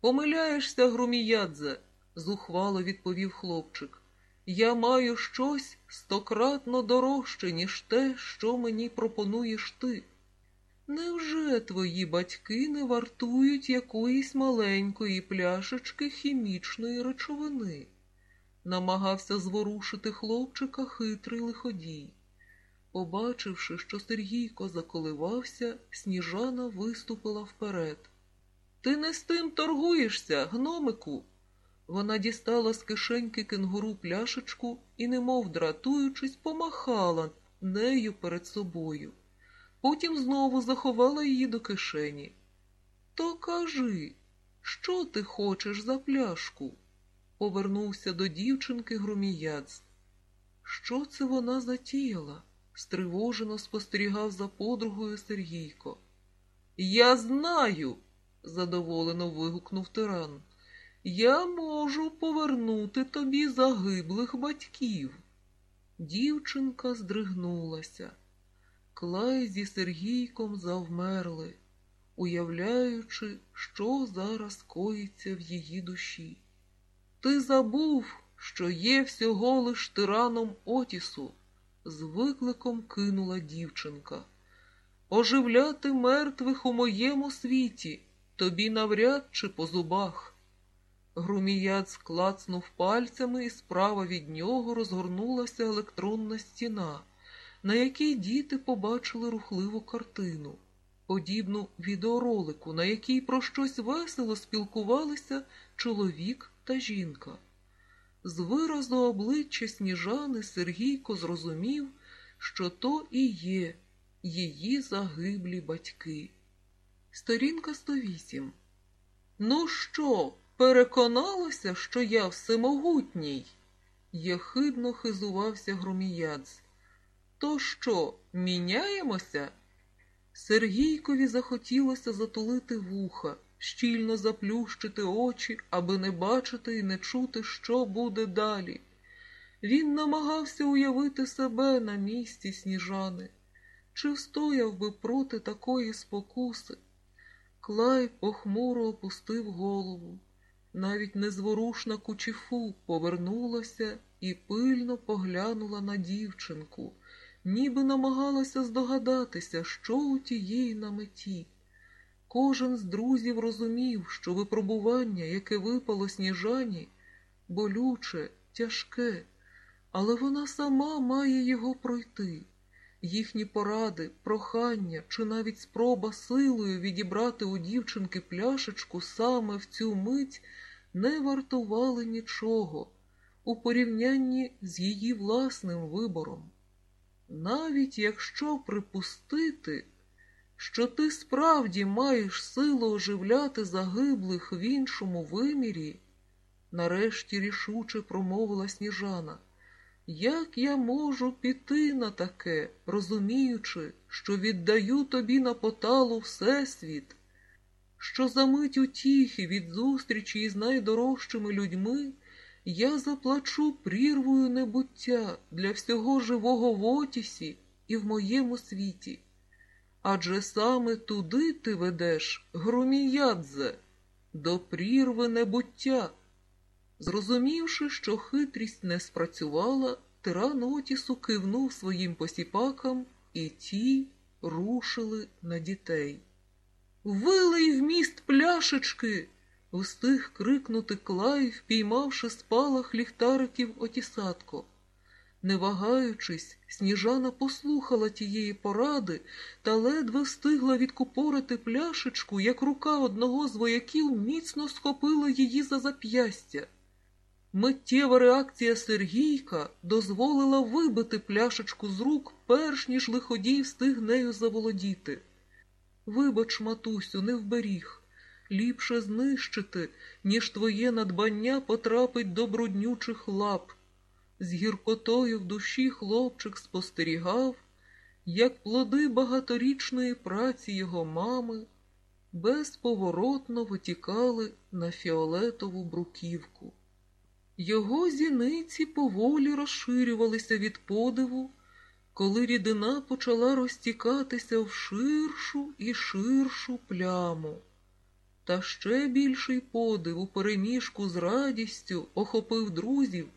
Помиляєшся, Груміядзе, зухвало відповів хлопчик. Я маю щось стократно дорожче, ніж те, що мені пропонуєш ти. Невже твої батьки не вартують якоїсь маленької пляшечки хімічної речовини? Намагався зворушити хлопчика хитрий лиходій. Побачивши, що Сергійко заколивався, сніжана виступила вперед. Ти не з тим торгуєшся, гномику. Вона дістала з кишеньки кенгуру пляшечку і, немов дратуючись, помахала нею перед собою. Потім знову заховала її до кишені. То кажи, що ти хочеш за пляшку? Повернувся до дівчинки Груміяц. Що це вона затіяла? стривожено спостерігав за подругою Сергійко. Я знаю, задоволено вигукнув тиран. Я можу повернути тобі загиблих батьків. Дівчинка здригнулася. Клай зі Сергійком завмерли, уявляючи, що зараз коїться в її душі. Ти забув, що є всього лиш тираном Отісу, з викликом кинула дівчинка. Оживляти мертвих у моєму світі тобі навряд чи по зубах. Груміяд склацнув пальцями, і справа від нього розгорнулася електронна стіна, на якій діти побачили рухливу картину, подібну відеоролику, на якій про щось весело спілкувалися чоловік та жінка. З виразу обличчя сніжани Сергійко зрозумів, що то і є її загиблі батьки. Сторінка 108. Ну що, переконалася, що я всемогутній? Єхидно хизувався Громіядз. То що, міняємося? Сергійкові захотілося затулити вуха, щільно заплющити очі, аби не бачити і не чути, що буде далі. Він намагався уявити себе на місці сніжани. Чи встояв би проти такої спокуси? Клай похмуро опустив голову. Навіть незворушна кучіфу повернулася і пильно поглянула на дівчинку, ніби намагалася здогадатися, що у тієї на меті. Кожен з друзів розумів, що випробування, яке випало сніжані, болюче, тяжке, але вона сама має його пройти. Їхні поради, прохання чи навіть спроба силою відібрати у дівчинки пляшечку саме в цю мить не вартували нічого у порівнянні з її власним вибором. Навіть якщо припустити, що ти справді маєш силу оживляти загиблих в іншому вимірі, нарешті рішуче промовила сніжана. Як я можу піти на таке, розуміючи, що віддаю тобі на поталу Всесвіт, що за мить утіхи від зустрічі із найдорожчими людьми я заплачу прірвою небуття для всього живого в Отісі і в моєму світі. Адже саме туди ти ведеш, Груміядзе, до прірви небуття. Зрозумівши, що хитрість не спрацювала, тиран Отісу кивнув своїм посіпакам, і ті рушили на дітей. Вилий в міст пляшечки. встиг крикнути Клай, впіймавши спалах ліхтариків отісатко. Не вагаючись, сніжана послухала тієї поради та ледве встигла відкупорити пляшечку, як рука одного з вояків міцно схопила її за зап'ястя. Миттєва реакція Сергійка дозволила вибити пляшечку з рук, перш ніж лиходій встиг нею заволодіти. Вибач, матусю, не вберіг. Ліпше знищити, ніж твоє надбання потрапить до бруднючих лап. З гіркотою в душі хлопчик спостерігав, як плоди багаторічної праці його мами безповоротно витікали на фіолетову бруківку. Його зіниці поволі розширювалися від подиву, коли рідина почала розтікатися в ширшу і ширшу пляму. Та ще більший подив у переміжку з радістю охопив друзів,